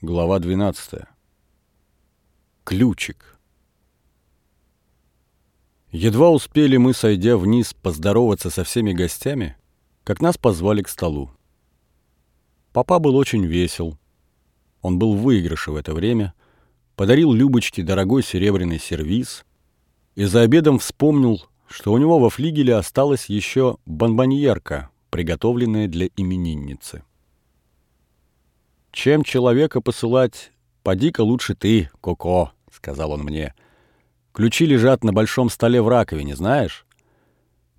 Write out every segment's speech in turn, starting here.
Глава 12. Ключик. Едва успели мы, сойдя вниз, поздороваться со всеми гостями, как нас позвали к столу. Папа был очень весел. Он был в выигрыше в это время, подарил Любочке дорогой серебряный сервиз и за обедом вспомнил, что у него во флигеле осталась еще бонбоньерка, приготовленная для именинницы. «Чем человека посылать, поди-ка лучше ты, Коко», — сказал он мне. «Ключи лежат на большом столе в раковине, знаешь?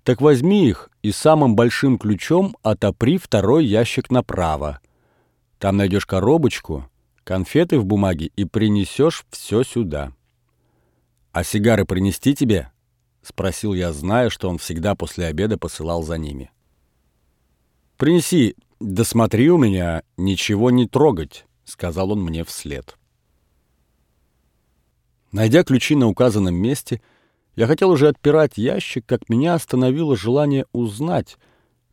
Так возьми их и самым большим ключом отопри второй ящик направо. Там найдешь коробочку, конфеты в бумаге и принесешь все сюда». «А сигары принести тебе?» — спросил я, зная, что он всегда после обеда посылал за ними. «Принеси, да смотри у меня, ничего не трогать», — сказал он мне вслед. Найдя ключи на указанном месте, я хотел уже отпирать ящик, как меня остановило желание узнать,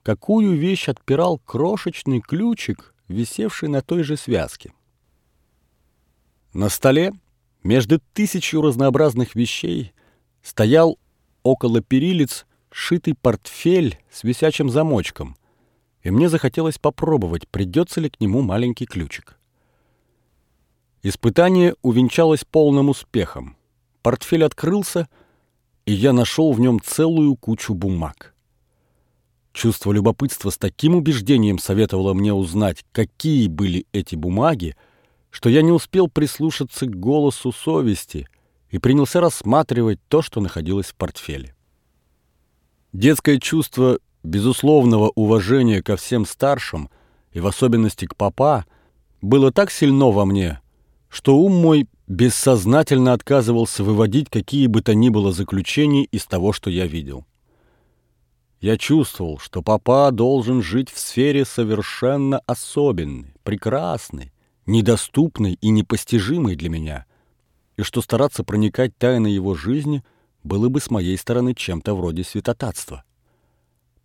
какую вещь отпирал крошечный ключик, висевший на той же связке. На столе, между тысячью разнообразных вещей, стоял около перилиц шитый портфель с висячим замочком — и мне захотелось попробовать, придется ли к нему маленький ключик. Испытание увенчалось полным успехом. Портфель открылся, и я нашел в нем целую кучу бумаг. Чувство любопытства с таким убеждением советовало мне узнать, какие были эти бумаги, что я не успел прислушаться к голосу совести и принялся рассматривать то, что находилось в портфеле. Детское чувство безусловного уважения ко всем старшим, и в особенности к папа, было так сильно во мне, что ум мой бессознательно отказывался выводить какие бы то ни было заключения из того, что я видел. Я чувствовал, что папа должен жить в сфере совершенно особенной, прекрасной, недоступной и непостижимой для меня, и что стараться проникать тайны его жизни было бы с моей стороны чем-то вроде святотатства.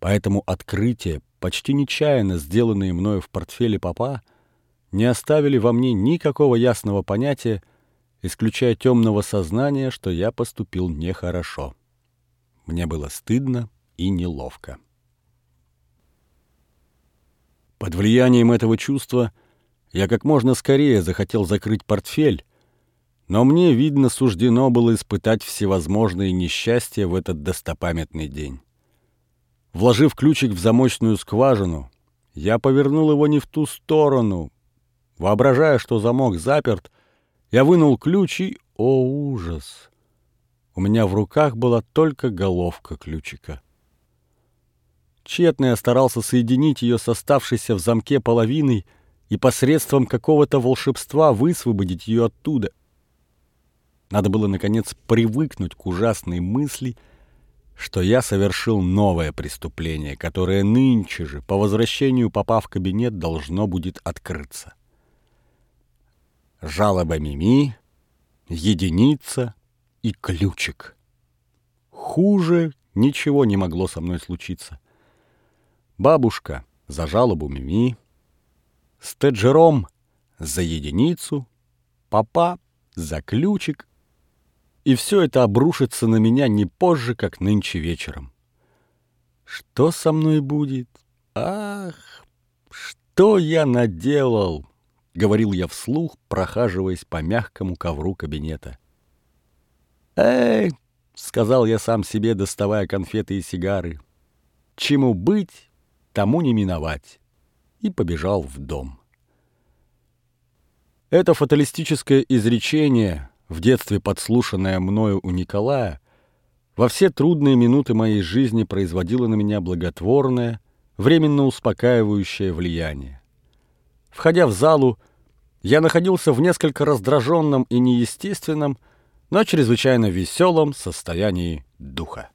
Поэтому открытия, почти нечаянно сделанные мною в портфеле папа, не оставили во мне никакого ясного понятия, исключая темного сознания, что я поступил нехорошо. Мне было стыдно и неловко. Под влиянием этого чувства я как можно скорее захотел закрыть портфель, но мне, видно, суждено было испытать всевозможные несчастья в этот достопамятный день. Вложив ключик в замочную скважину, я повернул его не в ту сторону. Воображая, что замок заперт, я вынул ключ и... О, ужас! У меня в руках была только головка ключика. Тщетно я старался соединить ее с оставшейся в замке половиной и посредством какого-то волшебства высвободить ее оттуда. Надо было, наконец, привыкнуть к ужасной мысли — что я совершил новое преступление, которое нынче же, по возвращению папа в кабинет, должно будет открыться. Жалоба Мими, единица и ключик. Хуже ничего не могло со мной случиться. Бабушка за жалобу Мими, Стеджером за единицу, папа за ключик и все это обрушится на меня не позже, как нынче вечером. Что со мной будет? Ах, что я наделал! — говорил я вслух, прохаживаясь по мягкому ковру кабинета. «Эй!» — сказал я сам себе, доставая конфеты и сигары. «Чему быть, тому не миновать!» И побежал в дом. Это фаталистическое изречение в детстве подслушанное мною у Николая, во все трудные минуты моей жизни производило на меня благотворное, временно успокаивающее влияние. Входя в залу, я находился в несколько раздраженном и неестественном, но чрезвычайно веселом состоянии духа.